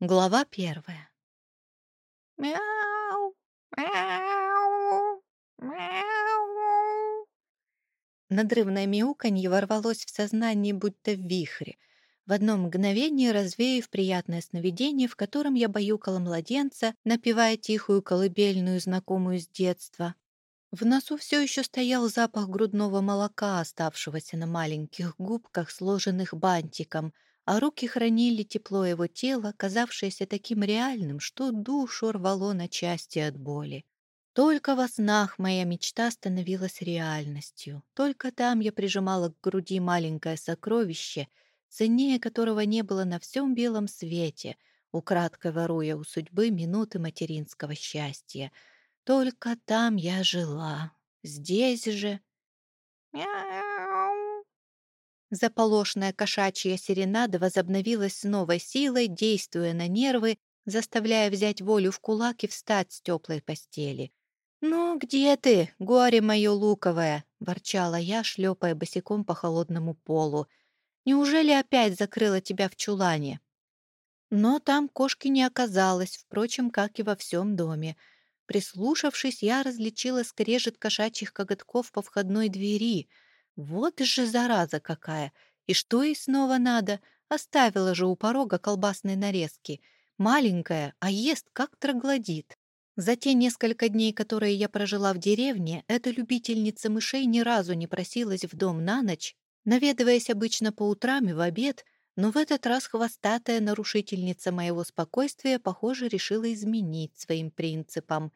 Глава первая. Мяу, мяу, мяу. Надрывное мяуканье ворвалось в сознание, будто в вихре, в одно мгновение развеяв приятное сновидение, в котором я баюкала младенца, напевая тихую колыбельную, знакомую с детства. В носу все еще стоял запах грудного молока, оставшегося на маленьких губках, сложенных бантиком — а руки хранили тепло его тела, казавшееся таким реальным, что душу рвало на части от боли. Только во снах моя мечта становилась реальностью. Только там я прижимала к груди маленькое сокровище, ценнее которого не было на всем белом свете, украдкой воруя у судьбы минуты материнского счастья. Только там я жила. Здесь же... Мяу. Заполошная кошачья серенада возобновилась с новой силой, действуя на нервы, заставляя взять волю в кулак и встать с теплой постели. «Ну, где ты, горе мое луковое?» — ворчала я, шлепая босиком по холодному полу. «Неужели опять закрыла тебя в чулане?» Но там кошки не оказалось, впрочем, как и во всем доме. Прислушавшись, я различила скрежет кошачьих коготков по входной двери — вот же зараза какая! И что ей снова надо? Оставила же у порога колбасные нарезки. Маленькая, а ест как троглодит. За те несколько дней, которые я прожила в деревне, эта любительница мышей ни разу не просилась в дом на ночь, наведываясь обычно по утрам и в обед, но в этот раз хвостатая нарушительница моего спокойствия, похоже, решила изменить своим принципам.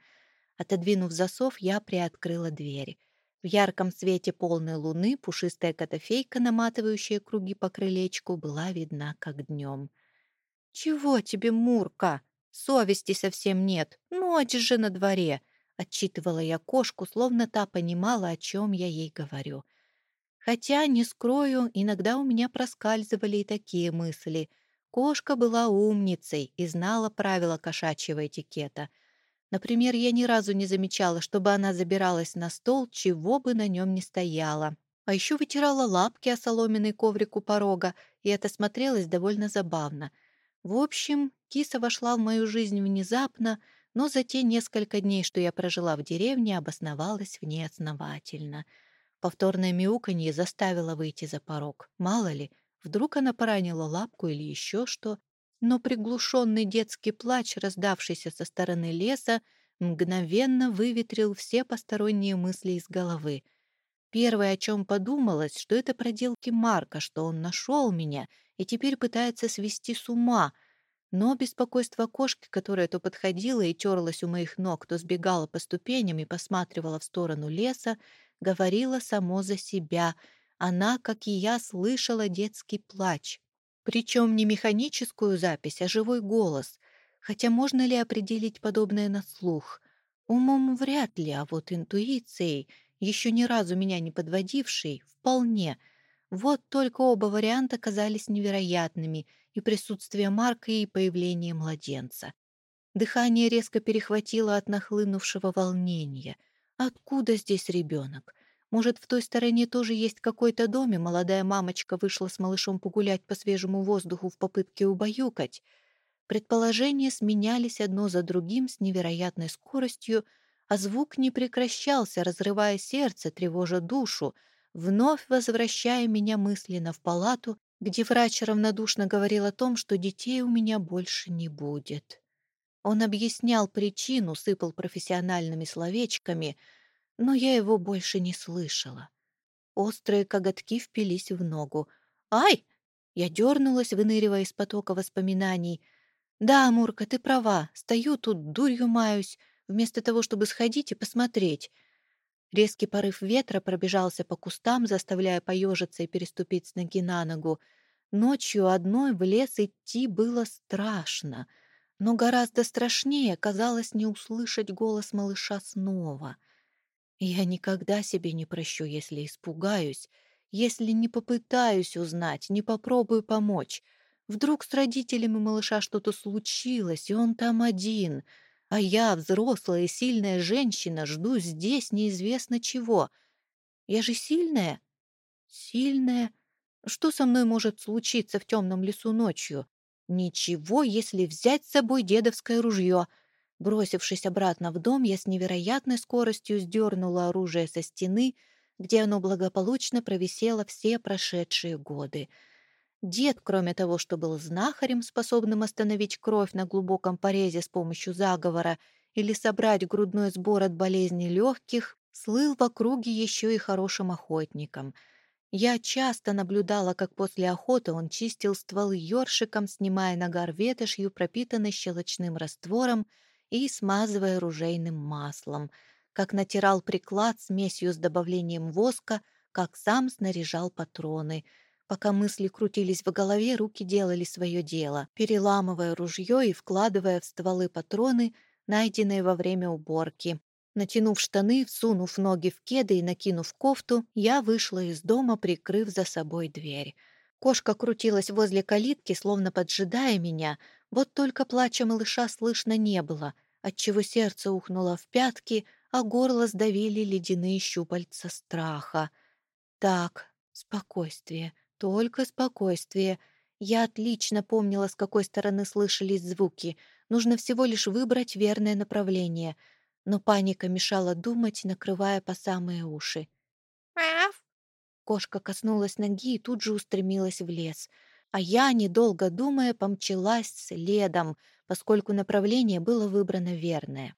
Отодвинув засов, я приоткрыла дверь. В ярком свете полной луны пушистая котофейка, наматывающая круги по крылечку, была видна как днем. «Чего тебе, Мурка? Совести совсем нет. Ночь же на дворе!» Отчитывала я кошку, словно та понимала, о чем я ей говорю. Хотя, не скрою, иногда у меня проскальзывали и такие мысли. Кошка была умницей и знала правила кошачьего этикета — Например, я ни разу не замечала, чтобы она забиралась на стол, чего бы на нем ни стояло. А еще вытирала лапки о соломенный коврик у порога, и это смотрелось довольно забавно. В общем, киса вошла в мою жизнь внезапно, но за те несколько дней, что я прожила в деревне, обосновалась в ней основательно. Повторное мяуканье заставило выйти за порог. Мало ли, вдруг она поранила лапку или еще что но приглушенный детский плач, раздавшийся со стороны леса, мгновенно выветрил все посторонние мысли из головы. Первое, о чем подумалось, что это проделки Марка, что он нашел меня и теперь пытается свести с ума. Но беспокойство кошки, которая то подходила и терлась у моих ног, то сбегала по ступеням и посматривала в сторону леса, говорило само за себя. Она, как и я, слышала детский плач. Причем не механическую запись, а живой голос. Хотя можно ли определить подобное на слух? Умом вряд ли, а вот интуицией, еще ни разу меня не подводившей, вполне. Вот только оба варианта казались невероятными, и присутствие Марка, и появление младенца. Дыхание резко перехватило от нахлынувшего волнения. Откуда здесь ребенок? Может, в той стороне тоже есть какой-то дом, и молодая мамочка вышла с малышом погулять по свежему воздуху в попытке убаюкать? Предположения сменялись одно за другим с невероятной скоростью, а звук не прекращался, разрывая сердце, тревожа душу, вновь возвращая меня мысленно в палату, где врач равнодушно говорил о том, что детей у меня больше не будет. Он объяснял причину, сыпал профессиональными словечками — но я его больше не слышала. Острые коготки впились в ногу. «Ай!» Я дернулась, выныривая из потока воспоминаний. «Да, Мурка, ты права. Стою тут, дурью маюсь, вместо того, чтобы сходить и посмотреть». Резкий порыв ветра пробежался по кустам, заставляя поежиться и переступить с ноги на ногу. Ночью одной в лес идти было страшно, но гораздо страшнее казалось не услышать голос малыша снова — я никогда себе не прощу, если испугаюсь, если не попытаюсь узнать, не попробую помочь. Вдруг с родителями малыша что-то случилось, и он там один, а я, взрослая сильная женщина, жду здесь неизвестно чего. Я же сильная? Сильная? Что со мной может случиться в темном лесу ночью? Ничего, если взять с собой дедовское ружье. Бросившись обратно в дом, я с невероятной скоростью сдернула оружие со стены, где оно благополучно провисело все прошедшие годы. Дед, кроме того, что был знахарем, способным остановить кровь на глубоком порезе с помощью заговора или собрать грудной сбор от болезни легких, слыл в округе еще и хорошим охотником — я часто наблюдала, как после охоты он чистил стволы ёршиком, снимая нагар ветошью, пропитанной щелочным раствором, и смазывая ружейным маслом, как натирал приклад смесью с добавлением воска, как сам снаряжал патроны. Пока мысли крутились в голове, руки делали свое дело, переламывая ружье и вкладывая в стволы патроны, найденные во время уборки. Натянув штаны, всунув ноги в кеды и накинув кофту, я вышла из дома, прикрыв за собой дверь. Кошка крутилась возле калитки, словно поджидая меня, вот только плача малыша слышно не было, отчего сердце ухнуло в пятки, а горло сдавили ледяные щупальца страха. Так, спокойствие, только спокойствие. Я отлично помнила, с какой стороны слышались звуки. Нужно всего лишь выбрать верное направление — но паника мешала думать, накрывая по самые уши. Мяв. Кошка коснулась ноги и тут же устремилась в лес, а я, недолго думая, помчалась следом, поскольку направление было выбрано верное.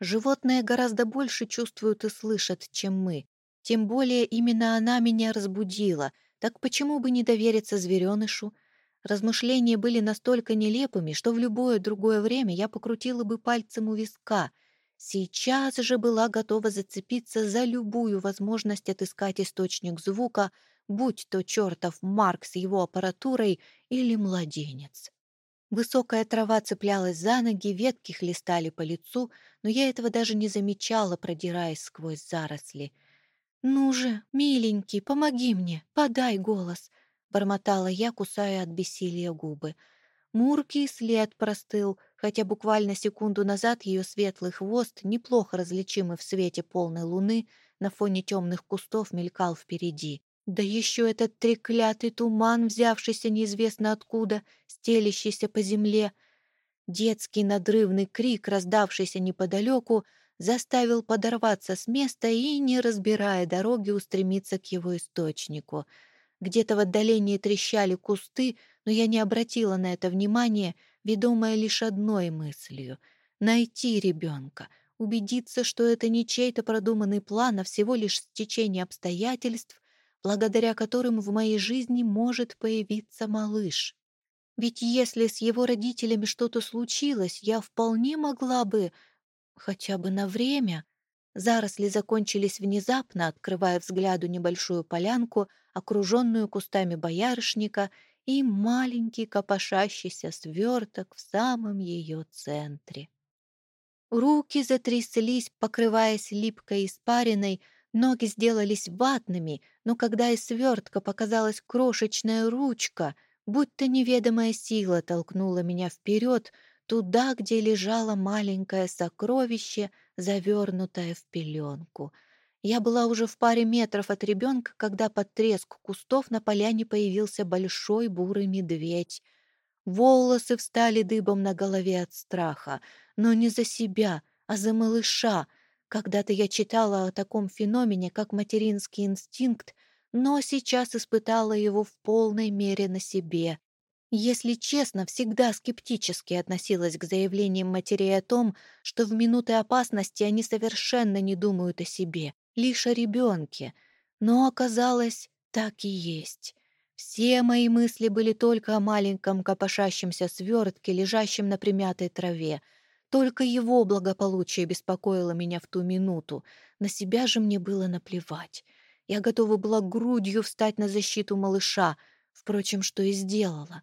Животные гораздо больше чувствуют и слышат, чем мы. Тем более именно она меня разбудила. Так почему бы не довериться зверенышу? Размышления были настолько нелепыми, что в любое другое время я покрутила бы пальцем у виска — Сейчас же была готова зацепиться за любую возможность отыскать источник звука, будь то чертов Марк с его аппаратурой или младенец. Высокая трава цеплялась за ноги, ветки хлестали по лицу, но я этого даже не замечала, продираясь сквозь заросли. «Ну же, миленький, помоги мне, подай голос!» — бормотала я, кусая от бессилия губы. Мурки след простыл, хотя буквально секунду назад ее светлый хвост, неплохо различимый в свете полной луны, на фоне темных кустов мелькал впереди. Да еще этот треклятый туман, взявшийся неизвестно откуда, стелящийся по земле. Детский надрывный крик, раздавшийся неподалеку, заставил подорваться с места и, не разбирая дороги, устремиться к его источнику. Где-то в отдалении трещали кусты, но я не обратила на это внимания, ведомая лишь одной мыслью — найти ребенка, убедиться, что это не чей-то продуманный план, а всего лишь стечение обстоятельств, благодаря которым в моей жизни может появиться малыш. Ведь если с его родителями что-то случилось, я вполне могла бы, хотя бы на время... Заросли закончились внезапно, открывая взгляду небольшую полянку, окруженную кустами боярышника и маленький копошащийся сверток в самом ее центре. Руки затряслись, покрываясь липкой испариной, ноги сделались ватными, но когда из свертка показалась крошечная ручка, будто неведомая сила толкнула меня вперед, туда, где лежало маленькое сокровище, завернутое в пеленку — я была уже в паре метров от ребенка, когда под треск кустов на поляне появился большой бурый медведь. Волосы встали дыбом на голове от страха, но не за себя, а за малыша. Когда-то я читала о таком феномене, как материнский инстинкт, но сейчас испытала его в полной мере на себе. Если честно, всегда скептически относилась к заявлениям матерей о том, что в минуты опасности они совершенно не думают о себе лишь о ребенке, но оказалось, так и есть. Все мои мысли были только о маленьком копошащемся свертке, лежащем на примятой траве. Только его благополучие беспокоило меня в ту минуту. На себя же мне было наплевать. Я готова была грудью встать на защиту малыша, впрочем, что и сделала.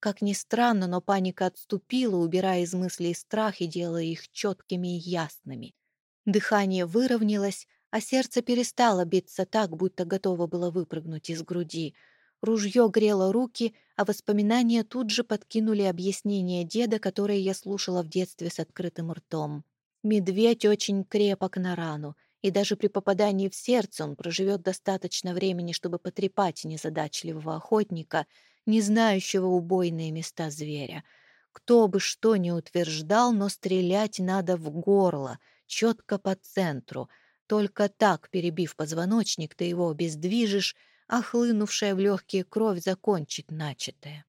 Как ни странно, но паника отступила, убирая из мыслей страх и делая их четкими и ясными. Дыхание выровнялось, а сердце перестало биться так, будто готово было выпрыгнуть из груди. Ружье грело руки, а воспоминания тут же подкинули объяснение деда, которое я слушала в детстве с открытым ртом. Медведь очень крепок на рану, и даже при попадании в сердце он проживет достаточно времени, чтобы потрепать незадачливого охотника, не знающего убойные места зверя. Кто бы что ни утверждал, но стрелять надо в горло, четко по центру. Только так, перебив позвоночник, ты его обездвижишь, а хлынувшая в легкие кровь закончит начатое.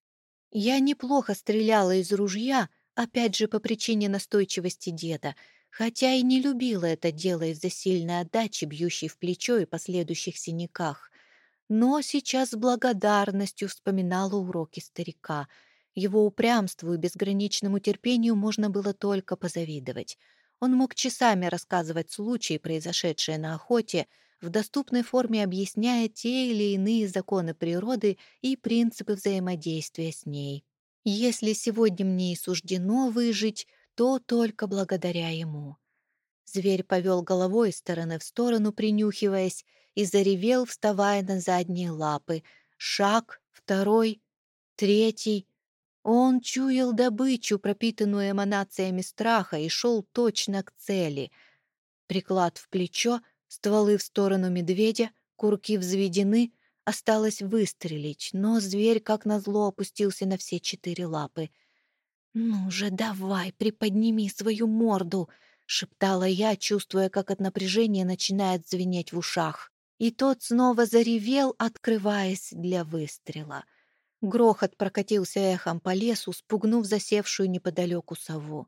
Я неплохо стреляла из ружья, опять же по причине настойчивости деда, хотя и не любила это дело из-за сильной отдачи, бьющей в плечо и последующих синяках. Но сейчас с благодарностью вспоминала уроки старика. Его упрямству и безграничному терпению можно было только позавидовать. Он мог часами рассказывать случаи, произошедшие на охоте, в доступной форме объясняя те или иные законы природы и принципы взаимодействия с ней. Если сегодня мне и суждено выжить, то только благодаря ему. Зверь повел головой из стороны в сторону, принюхиваясь, и заревел, вставая на задние лапы. Шаг, второй, третий. Он чуял добычу, пропитанную эманациями страха, и шел точно к цели. Приклад в плечо, стволы в сторону медведя, курки взведены, осталось выстрелить, но зверь, как назло, опустился на все четыре лапы. «Ну же, давай, приподними свою морду!» — шептала я, чувствуя, как от напряжения начинает звенеть в ушах. И тот снова заревел, открываясь для выстрела. Грохот прокатился эхом по лесу, спугнув засевшую неподалеку сову.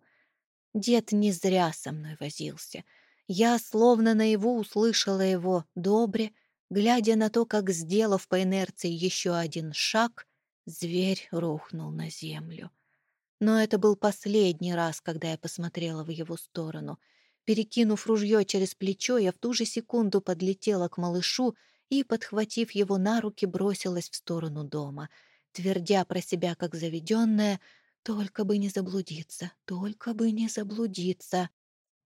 Дед не зря со мной возился. Я словно наяву услышала его добре, глядя на то, как, сделав по инерции еще один шаг, зверь рухнул на землю. Но это был последний раз, когда я посмотрела в его сторону. Перекинув ружье через плечо, я в ту же секунду подлетела к малышу и, подхватив его на руки, бросилась в сторону дома, твердя про себя, как заведенная, «Только бы не заблудиться, только бы не заблудиться».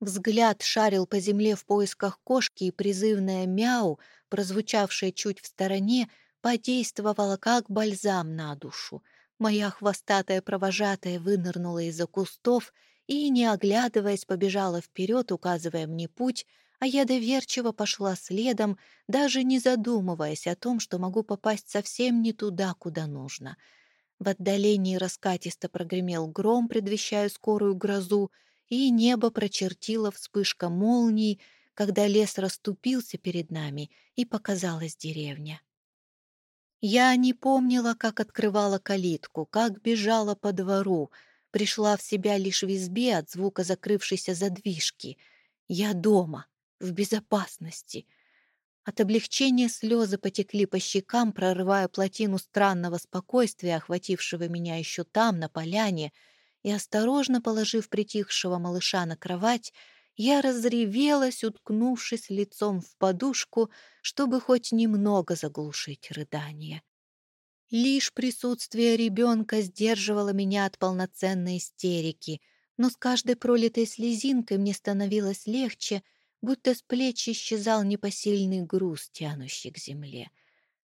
Взгляд шарил по земле в поисках кошки, и призывное «мяу», прозвучавшее чуть в стороне, подействовало как бальзам на душу. Моя хвостатая провожатая вынырнула из-за кустов и, не оглядываясь, побежала вперед, указывая мне путь, а я доверчиво пошла следом, даже не задумываясь о том, что могу попасть совсем не туда, куда нужно. В отдалении раскатисто прогремел гром, предвещая скорую грозу, и небо прочертило вспышка молний, когда лес расступился перед нами, и показалась деревня. Я не помнила, как открывала калитку, как бежала по двору, пришла в себя лишь в избе от звука закрывшейся задвижки. Я дома, в безопасности. От облегчения слезы потекли по щекам, прорывая плотину странного спокойствия, охватившего меня еще там, на поляне, и, осторожно положив притихшего малыша на кровать, я разревелась, уткнувшись лицом в подушку, чтобы хоть немного заглушить рыдание. Лишь присутствие ребенка сдерживало меня от полноценной истерики, но с каждой пролитой слезинкой мне становилось легче, будто с плеч исчезал непосильный груз, тянущий к земле.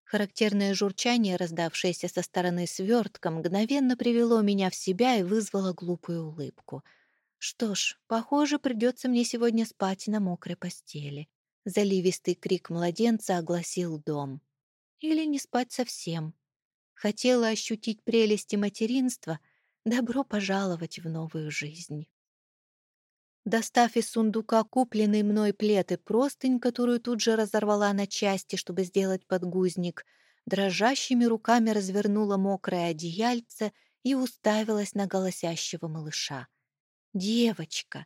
Характерное журчание, раздавшееся со стороны свертка, мгновенно привело меня в себя и вызвало глупую улыбку — что ж, похоже, придется мне сегодня спать на мокрой постели. Заливистый крик младенца огласил дом. Или не спать совсем. Хотела ощутить прелести материнства. Добро пожаловать в новую жизнь. Достав из сундука купленный мной плед и простынь, которую тут же разорвала на части, чтобы сделать подгузник, дрожащими руками развернула мокрое одеяльце и уставилась на голосящего малыша. Девочка.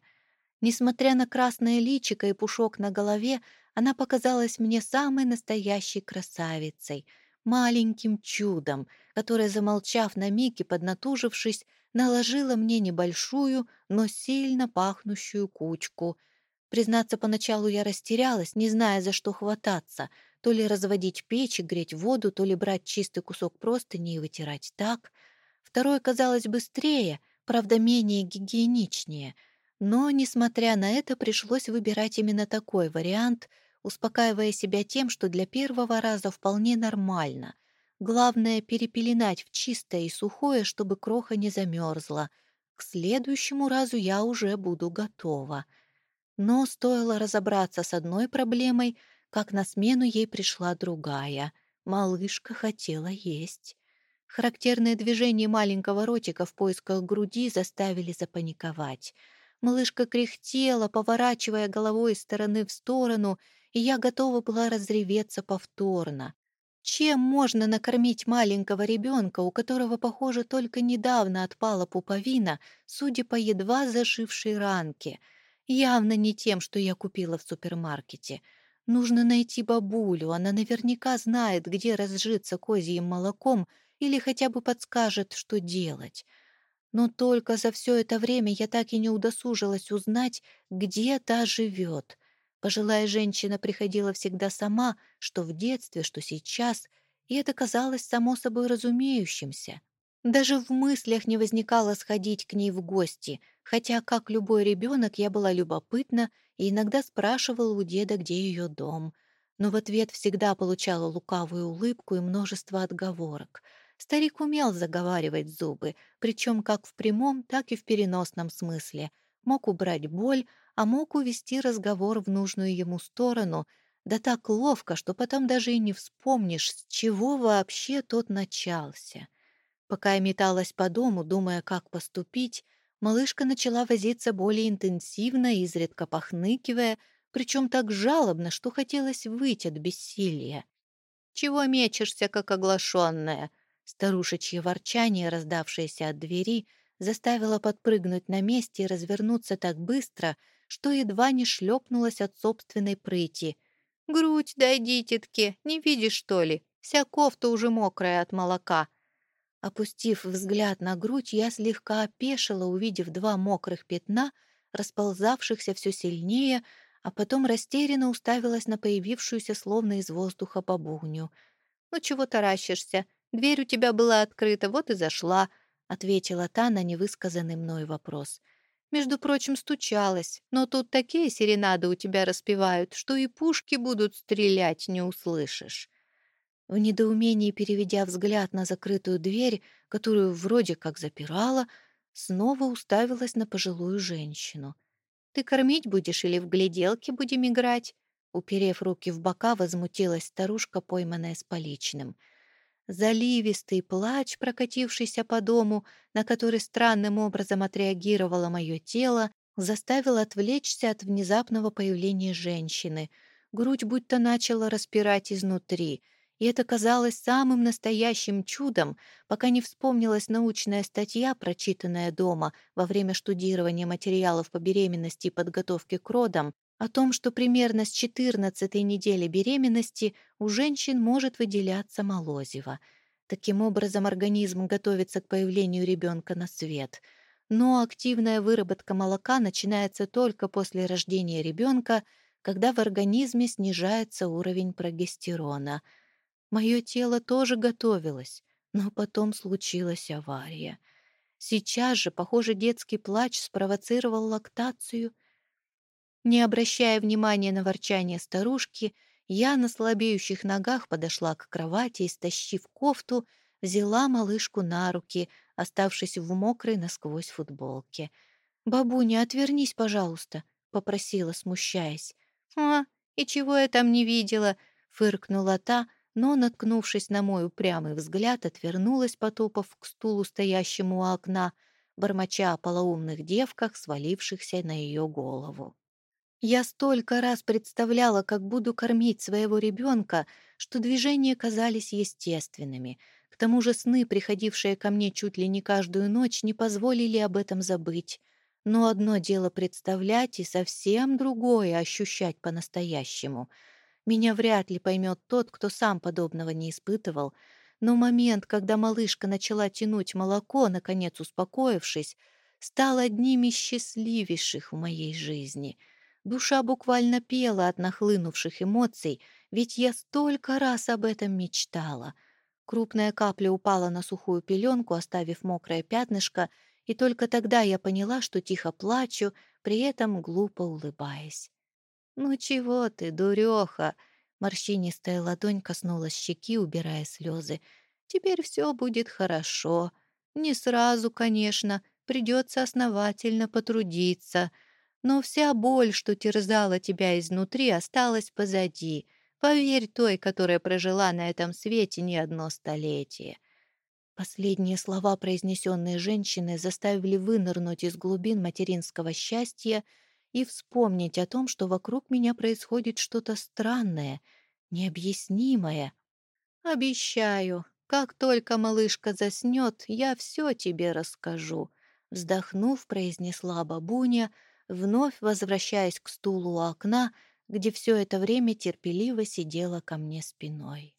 Несмотря на красное личико и пушок на голове, она показалась мне самой настоящей красавицей, маленьким чудом, которое, замолчав на миг и поднатужившись, наложила мне небольшую, но сильно пахнущую кучку. Признаться, поначалу я растерялась, не зная, за что хвататься, то ли разводить печь и греть воду, то ли брать чистый кусок простыни и вытирать так. Второе казалось быстрее — правда, менее гигиеничнее. Но, несмотря на это, пришлось выбирать именно такой вариант, успокаивая себя тем, что для первого раза вполне нормально. Главное — перепеленать в чистое и сухое, чтобы кроха не замерзла. К следующему разу я уже буду готова. Но стоило разобраться с одной проблемой, как на смену ей пришла другая. Малышка хотела есть. Характерные движения маленького ротика в поисках груди заставили запаниковать. Малышка кряхтела, поворачивая головой из стороны в сторону, и я готова была разреветься повторно. Чем можно накормить маленького ребенка, у которого, похоже, только недавно отпала пуповина, судя по едва зашившей ранке? Явно не тем, что я купила в супермаркете. Нужно найти бабулю, она наверняка знает, где разжиться козьим молоком или хотя бы подскажет, что делать. Но только за все это время я так и не удосужилась узнать, где та живет. Пожилая женщина приходила всегда сама, что в детстве, что сейчас, и это казалось само собой разумеющимся. Даже в мыслях не возникало сходить к ней в гости, хотя, как любой ребенок, я была любопытна и иногда спрашивала у деда, где ее дом. Но в ответ всегда получала лукавую улыбку и множество отговорок. Старик умел заговаривать зубы, причем как в прямом, так и в переносном смысле. Мог убрать боль, а мог увести разговор в нужную ему сторону, да так ловко, что потом даже и не вспомнишь, с чего вообще тот начался. Пока я металась по дому, думая, как поступить, малышка начала возиться более интенсивно, изредка похныкивая, причем так жалобно, что хотелось выйти от бессилия. «Чего мечешься, как оглашенная?» Старушечье ворчание, раздавшееся от двери, заставило подпрыгнуть на месте и развернуться так быстро, что едва не шлепнулась от собственной прыти. «Грудь дай, дитятки, не видишь, что ли? Вся кофта уже мокрая от молока». Опустив взгляд на грудь, я слегка опешила, увидев два мокрых пятна, расползавшихся все сильнее, а потом растерянно уставилась на появившуюся словно из воздуха бабуню. «Ну чего таращишься? Дверь у тебя была открыта, вот и зашла», — ответила та на невысказанный мной вопрос. Между прочим, стучалась, но тут такие серенады у тебя распевают, что и пушки будут стрелять, не услышишь. В недоумении, переведя взгляд на закрытую дверь, которую вроде как запирала, снова уставилась на пожилую женщину. «Ты кормить будешь или в гляделке будем играть?» Уперев руки в бока, возмутилась старушка, пойманная с поличным — Заливистый плач, прокатившийся по дому, на который странным образом отреагировало мое тело, заставил отвлечься от внезапного появления женщины. Грудь будто начала распирать изнутри, и это казалось самым настоящим чудом, пока не вспомнилась научная статья, прочитанная дома во время штудирования материалов по беременности и подготовки к родам, о том, что примерно с 14 недели беременности у женщин может выделяться молозиво. Таким образом, организм готовится к появлению ребенка на свет. Но активная выработка молока начинается только после рождения ребенка, когда в организме снижается уровень прогестерона. Мое тело тоже готовилось, но потом случилась авария. Сейчас же, похоже, детский плач спровоцировал лактацию — не обращая внимания на ворчание старушки, я на слабеющих ногах подошла к кровати и, стащив кофту, взяла малышку на руки, оставшись в мокрой насквозь футболке. «Бабуня, отвернись, пожалуйста», — попросила, смущаясь. «А, и чего я там не видела?» — фыркнула та, но, наткнувшись на мой упрямый взгляд, отвернулась, потопав к стулу, стоящему у окна, бормоча о полоумных девках, свалившихся на ее голову. Я столько раз представляла, как буду кормить своего ребенка, что движения казались естественными. К тому же сны, приходившие ко мне чуть ли не каждую ночь, не позволили об этом забыть. Но одно дело представлять, и совсем другое — ощущать по-настоящему. Меня вряд ли поймет тот, кто сам подобного не испытывал. Но момент, когда малышка начала тянуть молоко, наконец успокоившись, стал одним из счастливейших в моей жизни — Душа буквально пела от нахлынувших эмоций, ведь я столько раз об этом мечтала. Крупная капля упала на сухую пеленку, оставив мокрое пятнышко, и только тогда я поняла, что тихо плачу, при этом глупо улыбаясь. «Ну чего ты, дуреха?» Морщинистая ладонь коснулась щеки, убирая слезы. «Теперь все будет хорошо. Не сразу, конечно, придется основательно потрудиться». Но вся боль, что терзала тебя изнутри, осталась позади. Поверь той, которая прожила на этом свете не одно столетие. Последние слова, произнесенные женщиной, заставили вынырнуть из глубин материнского счастья и вспомнить о том, что вокруг меня происходит что-то странное, необъяснимое. «Обещаю, как только малышка заснет, я все тебе расскажу», вздохнув, произнесла бабуня, вновь возвращаясь к стулу у окна, где все это время терпеливо сидела ко мне спиной.